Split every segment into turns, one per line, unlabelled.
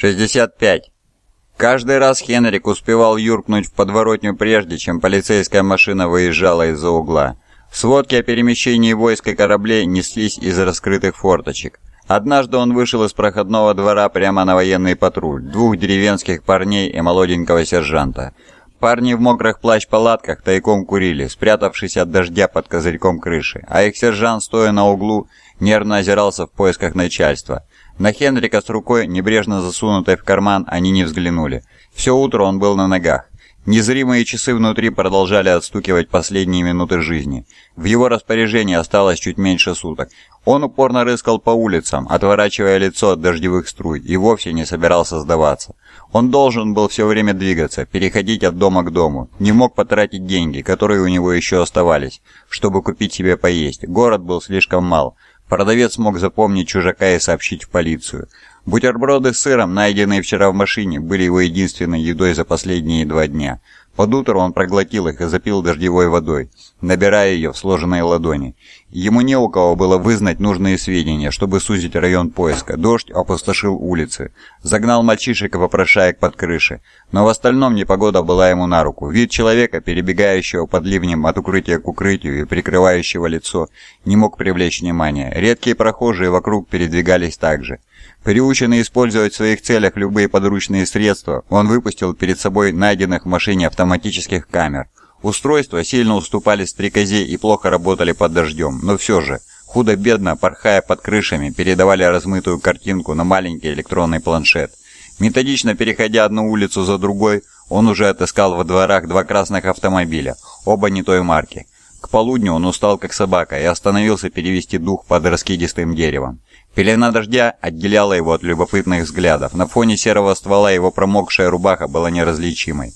65. Каждый раз Хенрик успевал юркнуть в подворотню прежде, чем полицейская машина выезжала из-за угла. Сводки о перемещении войск и кораблей неслись из раскрытых форточек. Однажды он вышел из проходного двора прямо на военный патруль, двух деревенских парней и молоденького сержанта. Парни в мокрых плащ-палатках тайком курили, спрятавшись от дождя под козырьком крыши, а их сержант, стоя на углу, нервно озирался в поисках начальства. На Хенрика с рукой, небрежно засунутой в карман, они не взглянули. Все утро он был на ногах. Незримые часы внутри продолжали отстукивать последние минуты жизни. В его распоряжении осталось чуть меньше суток. Он упорно рыскал по улицам, отворачивая лицо от дождевых струй, и вовсе не собирался сдаваться. Он должен был все время двигаться, переходить от дома к дому. Не мог потратить деньги, которые у него еще оставались, чтобы купить себе поесть. Город был слишком мал. Продавец мог запомнить чужака и сообщить в полицию. Бутерброды с сыром, найденные вчера в машине, были его единственной едой за последние два дня. Под утро он проглотил их и запил дождевой водой, набирая ее в сложенные ладони. Ему не у кого было вызнать нужные сведения, чтобы сузить район поиска. Дождь опустошил улицы, загнал мальчишек и попрошаек под крыши. Но в остальном непогода была ему на руку. Вид человека, перебегающего под ливнем от укрытия к укрытию и прикрывающего лицо, не мог привлечь внимания. Редкие прохожие вокруг передвигались так же. Приученный использовать в своих целях любые подручные средства, он выпустил перед собой найденных в машине автоматических камер. Устройства сильно уступали стрекозе и плохо работали под дождем, но все же, худо-бедно, порхая под крышами, передавали размытую картинку на маленький электронный планшет. Методично переходя одну улицу за другой, он уже отыскал во дворах два красных автомобиля, оба не той марки. Полудню он устал как собака и остановился перевести дух под раскидистым деревом. Пелена дождя отделяла его от любопытных взглядов. На фоне серого ствола его промокшая рубаха была неразличимой.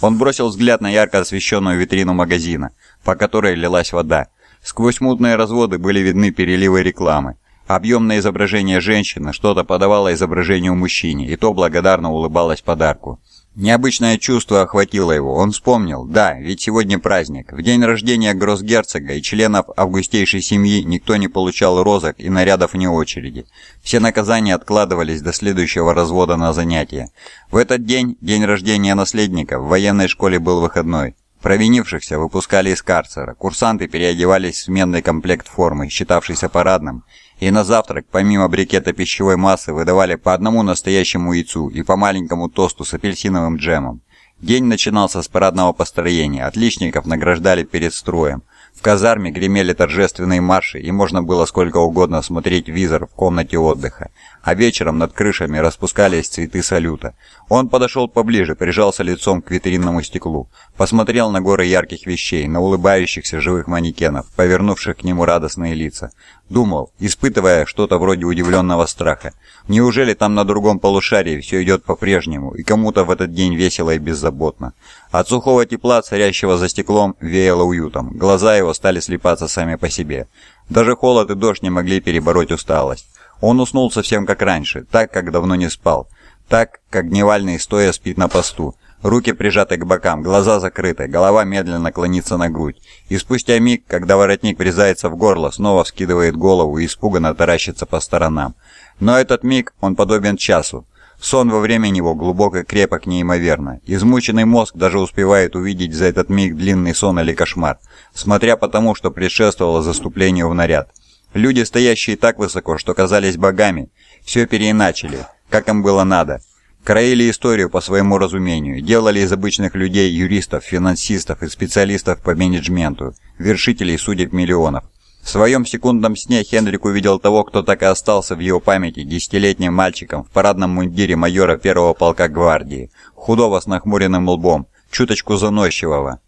Он бросил взгляд на ярко освещенную витрину магазина, по которой лилась вода. Сквозь мутные разводы были видны переливы рекламы. Объемное изображение женщины что-то подавало изображению мужчине, и то благодарно улыбалось подарку. Необычное чувство охватило его. Он вспомнил, да, ведь сегодня праздник. В день рождения гроссгерцога и членов августейшей семьи никто не получал розок и нарядов вне очереди. Все наказания откладывались до следующего развода на занятия. В этот день, день рождения наследника, в военной школе был выходной. Провинившихся выпускали из карцера, курсанты переодевались в сменный комплект формы, считавшийся парадным, и на завтрак, помимо брикета пищевой массы, выдавали по одному настоящему яйцу и по маленькому тосту с апельсиновым джемом. День начинался с парадного построения, отличников награждали перед строем. В казарме гремели торжественные марши, и можно было сколько угодно смотреть визор в комнате отдыха. А вечером над крышами распускались цветы салюта. Он подошел поближе, прижался лицом к витринному стеклу, посмотрел на горы ярких вещей, на улыбающихся живых манекенов, повернувших к нему радостные лица. Думал, испытывая что-то вроде удивленного страха. Неужели там на другом полушарии все идет по-прежнему, и кому-то в этот день весело и беззаботно? От сухого тепла, царящего за стеклом, веяло уютом. Глаза его стали слепаться сами по себе. Даже холод и дождь не могли перебороть усталость. Он уснул совсем как раньше, так, как давно не спал. Так, как дневальный стоя спит на посту. Руки прижаты к бокам, глаза закрыты, голова медленно клонится на грудь. И спустя миг, когда воротник врезается в горло, снова вскидывает голову и испуганно таращится по сторонам. Но этот миг, он подобен часу. Сон во время него глубок и крепок неимоверно. Измученный мозг даже успевает увидеть за этот миг длинный сон или кошмар, смотря по тому, что предшествовало заступлению в наряд. Люди, стоящие так высоко, что казались богами, все переиначили, как им было надо – Краили историю по своему разумению, делали из обычных людей юристов, финансистов и специалистов по менеджменту, вершителей судеб миллионов. В своем секундном сне Хенрик увидел того, кто так и остался в его памяти десятилетним мальчиком в парадном мундире майора первого полка гвардии, худого с нахмуренным лбом, чуточку заносчивого.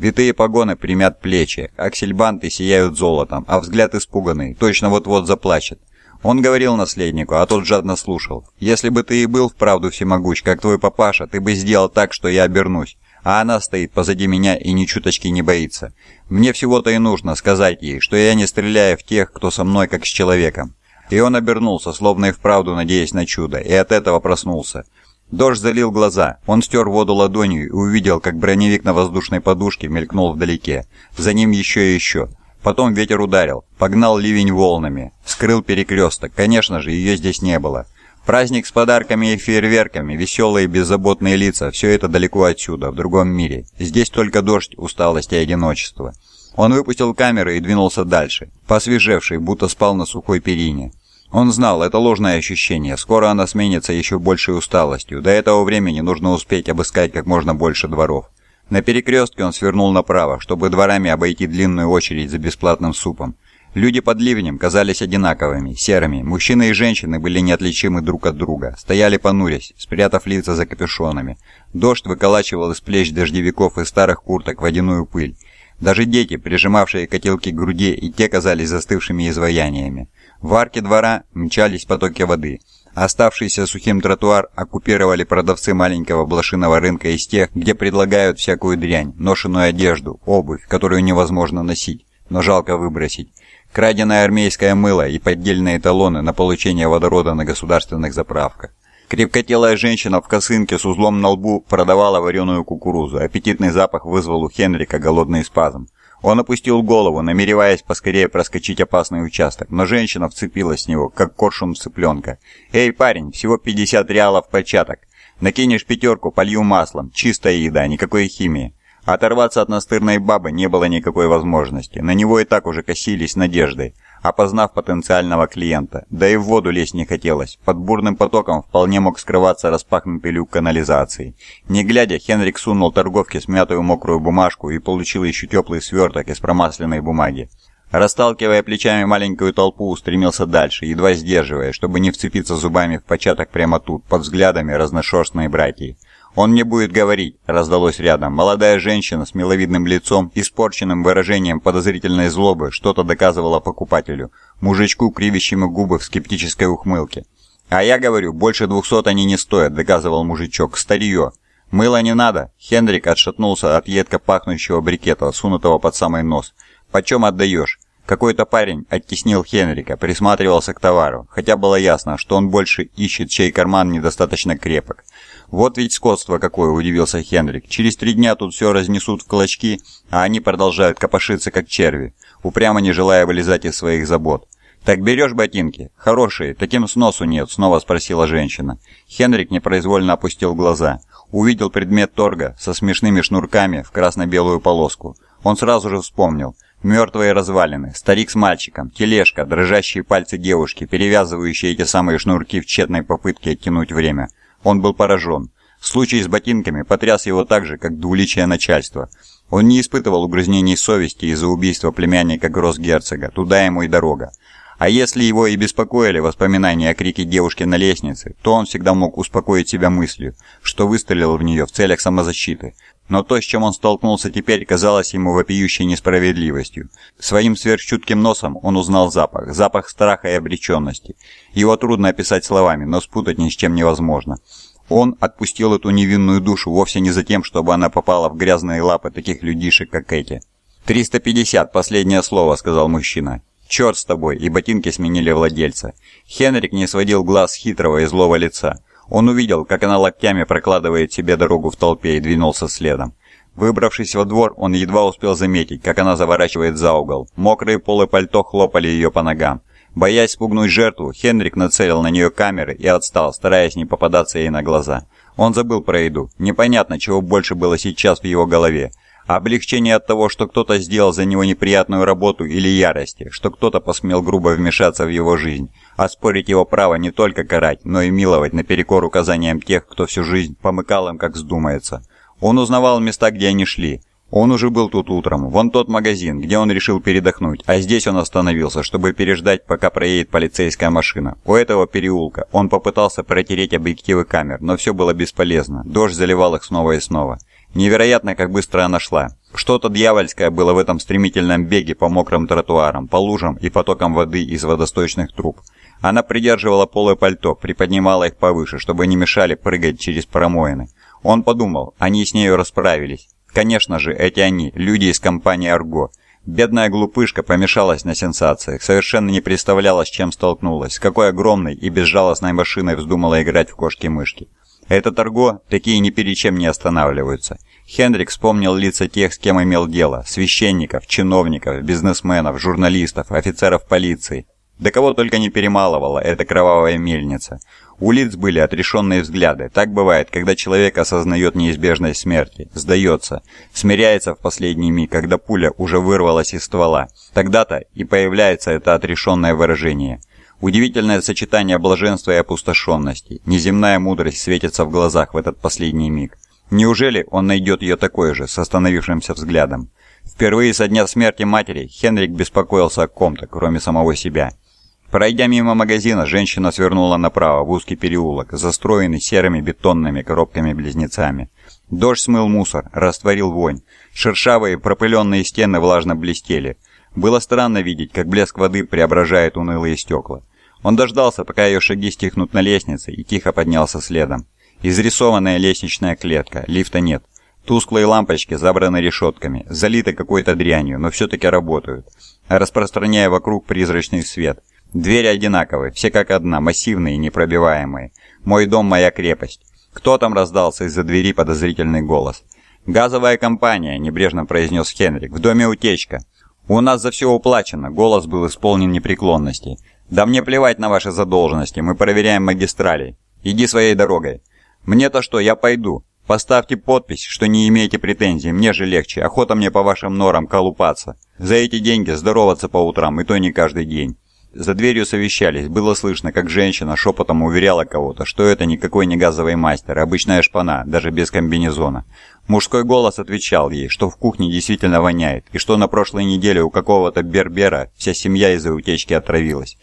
Витые погоны примят плечи, аксельбанты сияют золотом, а взгляд испуганный, точно вот-вот заплачет. Он говорил наследнику, а тот жадно слушал. «Если бы ты и был вправду всемогущ, как твой папаша, ты бы сделал так, что я обернусь. А она стоит позади меня и ни чуточки не боится. Мне всего-то и нужно сказать ей, что я не стреляю в тех, кто со мной как с человеком». И он обернулся, словно и вправду надеясь на чудо, и от этого проснулся. Дождь залил глаза. Он стер воду ладонью и увидел, как броневик на воздушной подушке мелькнул вдалеке. За ним еще и еще. Потом ветер ударил, погнал ливень волнами, скрыл перекресток. Конечно же, ее здесь не было. Праздник с подарками и фейерверками, веселые беззаботные лица – все это далеко отсюда, в другом мире. Здесь только дождь, усталость и одиночество. Он выпустил камеры и двинулся дальше, посвежевший, будто спал на сухой перине. Он знал, это ложное ощущение, скоро она сменится еще большей усталостью, до этого времени нужно успеть обыскать как можно больше дворов. На перекрестке он свернул направо, чтобы дворами обойти длинную очередь за бесплатным супом. Люди под ливнем казались одинаковыми, серыми. Мужчины и женщины были неотличимы друг от друга. Стояли понурясь, спрятав лица за капюшонами. Дождь выколачивал из плеч дождевиков и старых курток водяную пыль. Даже дети, прижимавшие котелки к груди, и те казались застывшими изваяниями. В арке двора мчались потоки воды. Оставшийся сухим тротуар оккупировали продавцы маленького блошиного рынка из тех, где предлагают всякую дрянь, ношеную одежду, обувь, которую невозможно носить, но жалко выбросить, краденое армейское мыло и поддельные талоны на получение водорода на государственных заправках. Крепкотелая женщина в косынке с узлом на лбу продавала вареную кукурузу. Аппетитный запах вызвал у Хенрика голодный спазм. Он опустил голову, намереваясь поскорее проскочить опасный участок, но женщина вцепилась в него, как коршун цыпленка. «Эй, парень, всего 50 реалов початок. Накинешь пятерку, полью маслом. Чистая еда, никакой химии». Оторваться от настырной бабы не было никакой возможности. На него и так уже косились надеждой опознав потенциального клиента. Да и в воду лезть не хотелось. Под бурным потоком вполне мог скрываться распахнутый люк канализации. Не глядя, Хенрик сунул торговке смятую мокрую бумажку и получил еще теплый сверток из промасленной бумаги. Расталкивая плечами маленькую толпу, устремился дальше, едва сдерживая, чтобы не вцепиться зубами в початок прямо тут, под взглядами разношерстной братьи. «Он не будет говорить», — раздалось рядом. Молодая женщина с миловидным лицом, испорченным выражением подозрительной злобы, что-то доказывала покупателю, мужичку, кривящему губы в скептической ухмылке. «А я говорю, больше двухсот они не стоят», — доказывал мужичок. «Старье». «Мыло не надо?» Хендрик отшатнулся от едко пахнущего брикета, сунутого под самый нос. «Почем отдаешь?» Какой-то парень оттеснил Хенрика, присматривался к товару, хотя было ясно, что он больше ищет, чей карман недостаточно крепок. «Вот ведь скотство какое!» – удивился Хенрик. «Через три дня тут все разнесут в клочки, а они продолжают копошиться, как черви, упрямо не желая вылезать из своих забот». «Так берешь ботинки? Хорошие, таким сносу нет», – снова спросила женщина. Хенрик непроизвольно опустил глаза. Увидел предмет торга со смешными шнурками в красно-белую полоску. Он сразу же вспомнил. Мертвые развалины, старик с мальчиком, тележка, дрожащие пальцы девушки, перевязывающие эти самые шнурки в тщетной попытке оттянуть время – он был поражен. Случай с ботинками потряс его так же, как двуличие начальства. Он не испытывал угрызнений совести из-за убийства племянника гроссгерцога, туда ему и дорога. А если его и беспокоили воспоминания о крике девушки на лестнице, то он всегда мог успокоить себя мыслью, что выстрелил в нее в целях самозащиты. Но то, с чем он столкнулся теперь, казалось ему вопиющей несправедливостью. Своим сверхчутким носом он узнал запах, запах страха и обреченности. Его трудно описать словами, но спутать ни с чем невозможно. Он отпустил эту невинную душу вовсе не за тем, чтобы она попала в грязные лапы таких людишек, как эти. «350, последнее слово», — сказал мужчина. «Черт с тобой!» и ботинки сменили владельца. Хенрик не сводил глаз хитрого и злого лица. Он увидел, как она локтями прокладывает себе дорогу в толпе и двинулся следом. Выбравшись во двор, он едва успел заметить, как она заворачивает за угол. Мокрые полы пальто хлопали ее по ногам. Боясь спугнуть жертву, Хенрик нацелил на нее камеры и отстал, стараясь не попадаться ей на глаза. Он забыл про еду. Непонятно, чего больше было сейчас в его голове. Облегчение от того, что кто-то сделал за него неприятную работу или ярости, что кто-то посмел грубо вмешаться в его жизнь, оспорить его право не только карать, но и миловать наперекор указаниям тех, кто всю жизнь помыкал им, как вздумается. Он узнавал места, где они шли. Он уже был тут утром, вон тот магазин, где он решил передохнуть, а здесь он остановился, чтобы переждать, пока проедет полицейская машина. У этого переулка он попытался протереть объективы камер, но все было бесполезно, дождь заливал их снова и снова. Невероятно, как быстро она шла. Что-то дьявольское было в этом стремительном беге по мокрым тротуарам, по лужам и потокам воды из водосточных труб. Она придерживала полы пальто, приподнимала их повыше, чтобы не мешали прыгать через промоины. Он подумал, они с нею расправились. Конечно же, эти они, люди из компании «Арго». Бедная глупышка помешалась на сенсациях, совершенно не представляла, с чем столкнулась, с какой огромной и безжалостной машиной вздумала играть в кошки-мышки. Это торго, такие ни перед чем не останавливаются. Хендрик вспомнил лица тех, с кем имел дело, священников, чиновников, бизнесменов, журналистов, офицеров полиции, Да кого только не перемалывала эта кровавая мельница. У лиц были отрешенные взгляды. Так бывает, когда человек осознает неизбежность смерти, сдается, смиряется в последний миг, когда пуля уже вырвалась из ствола. Тогда-то и появляется это отрешенное выражение. Удивительное сочетание блаженства и опустошенности. Неземная мудрость светится в глазах в этот последний миг. Неужели он найдет ее такой же, с остановившимся взглядом? Впервые со дня смерти матери Хенрик беспокоился о ком-то, кроме самого себя. Пройдя мимо магазина, женщина свернула направо в узкий переулок, застроенный серыми бетонными коробками-близнецами. Дождь смыл мусор, растворил вонь. Шершавые пропыленные стены влажно блестели. Было странно видеть, как блеск воды преображает унылые стекла. Он дождался, пока ее шаги стихнут на лестнице, и тихо поднялся следом. Изрисованная лестничная клетка, лифта нет. Тусклые лампочки забраны решетками, залиты какой-то дрянью, но все-таки работают, распространяя вокруг призрачный свет – Двери одинаковые, все как одна, массивные и непробиваемые. Мой дом, моя крепость. Кто там раздался из-за двери подозрительный голос? «Газовая компания», — небрежно произнес Хенрик. «В доме утечка». «У нас за все уплачено», — голос был исполнен непреклонности. «Да мне плевать на ваши задолженности, мы проверяем магистрали. Иди своей дорогой». «Мне-то что, я пойду. Поставьте подпись, что не имеете претензий, мне же легче, охота мне по вашим норам колупаться. За эти деньги здороваться по утрам, и то не каждый день». За дверью совещались. Было слышно, как женщина шепотом уверяла кого-то, что это никакой не газовый мастер, а обычная шпана, даже без комбинезона. Мужской голос отвечал ей, что в кухне действительно воняет, и что на прошлой неделе у какого-то бербера вся семья из-за утечки отравилась.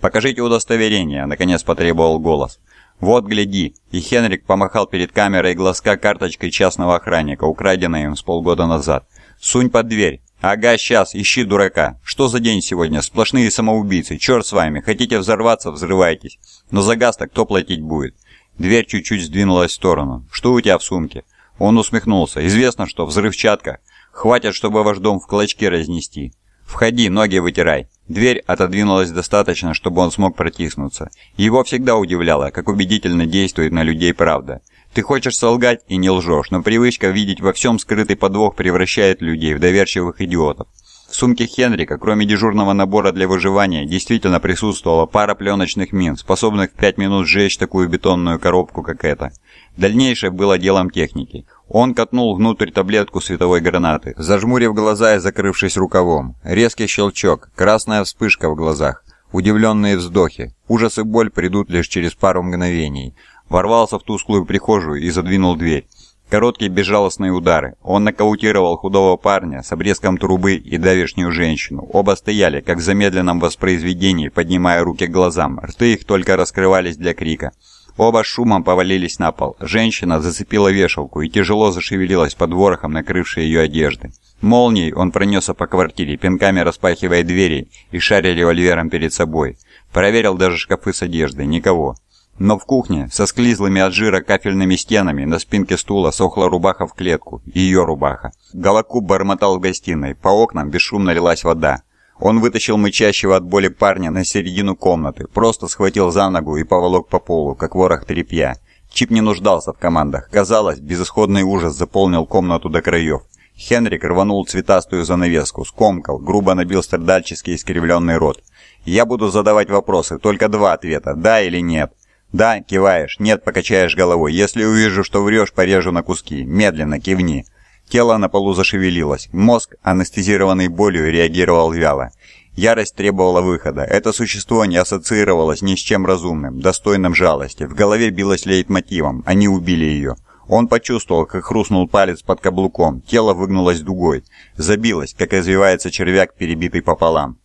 «Покажите удостоверение», — наконец потребовал голос. «Вот, гляди!» И Хенрик помахал перед камерой глазка карточкой частного охранника, украденной им с полгода назад. «Сунь под дверь!» «Ага, сейчас, ищи дурака. Что за день сегодня? Сплошные самоубийцы. Черт с вами. Хотите взорваться? Взрывайтесь. Но за газ-то кто платить будет?» Дверь чуть-чуть сдвинулась в сторону. «Что у тебя в сумке?» Он усмехнулся. «Известно, что взрывчатка. Хватит, чтобы ваш дом в клочки разнести. Входи, ноги вытирай». Дверь отодвинулась достаточно, чтобы он смог протиснуться. Его всегда удивляло, как убедительно действует на людей правда. Ты хочешь солгать и не лжешь, но привычка видеть во всем скрытый подвох превращает людей в доверчивых идиотов. В сумке Хенрика, кроме дежурного набора для выживания, действительно присутствовала пара пленочных мин, способных в пять минут сжечь такую бетонную коробку, как эта. Дальнейшее было делом техники. Он катнул внутрь таблетку световой гранаты, зажмурив глаза и закрывшись рукавом. Резкий щелчок, красная вспышка в глазах, удивленные вздохи. Ужас и боль придут лишь через пару мгновений ворвался в тусклую прихожую и задвинул дверь. Короткие безжалостные удары. Он нокаутировал худого парня с обрезком трубы и давешнюю женщину. Оба стояли, как в замедленном воспроизведении, поднимая руки к глазам. Рты их только раскрывались для крика. Оба шумом повалились на пол. Женщина зацепила вешалку и тяжело зашевелилась под ворохом, накрывшей ее одежды. Молнией он пронесся по квартире, пинками распахивая двери и шаря револьвером перед собой. Проверил даже шкафы с одеждой. Никого. Но в кухне, со склизлыми от жира кафельными стенами, на спинке стула сохла рубаха в клетку, ее рубаха. Голокуб бормотал в гостиной, по окнам бесшумно лилась вода. Он вытащил мычащего от боли парня на середину комнаты, просто схватил за ногу и поволок по полу, как ворох тряпья. Чип не нуждался в командах. Казалось, безысходный ужас заполнил комнату до краев. Хенрик рванул цветастую занавеску, скомкал, грубо набил страдальческий искривленный рот. «Я буду задавать вопросы, только два ответа, да или нет». «Да», — киваешь, «нет», — покачаешь головой. «Если увижу, что врешь, порежу на куски. Медленно кивни». Тело на полу зашевелилось. Мозг, анестезированный болью, реагировал вяло. Ярость требовала выхода. Это существо не ассоциировалось ни с чем разумным, достойным жалости. В голове билось лейтмотивом. Они убили ее. Он почувствовал, как хрустнул палец под каблуком. Тело выгнулось дугой. Забилось, как извивается червяк, перебитый пополам.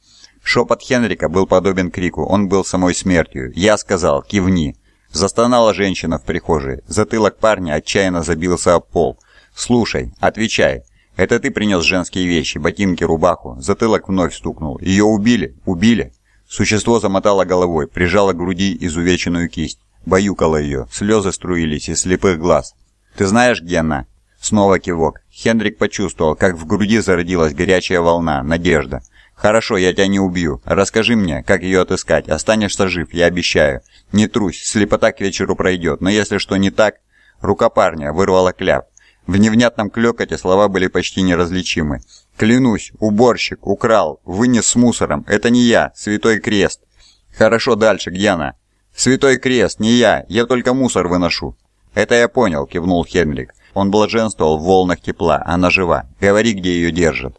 Шепот Хенрика был подобен крику, он был самой смертью. Я сказал «Кивни». Застонала женщина в прихожей. Затылок парня отчаянно забился об пол. «Слушай, отвечай. Это ты принес женские вещи, ботинки, рубаху?» Затылок вновь стукнул. «Ее убили? Убили?» Существо замотало головой, прижало к груди изувеченную кисть. Баюкало ее, слезы струились из слепых глаз. «Ты знаешь, где она?» Снова кивок. Хендрик почувствовал, как в груди зародилась горячая волна, надежда. «Хорошо, я тебя не убью. Расскажи мне, как ее отыскать. Останешься жив, я обещаю. Не трусь, слепота к вечеру пройдет, но если что не так...» Рука парня вырвала кляп. В невнятном клёкоте слова были почти неразличимы. «Клянусь, уборщик, украл, вынес с мусором. Это не я, святой крест». «Хорошо, дальше, где она?» «Святой крест, не я, я только мусор выношу». «Это я понял», — кивнул Хенрик. Он блаженствовал в волнах тепла, она жива. Говори, где ее держат.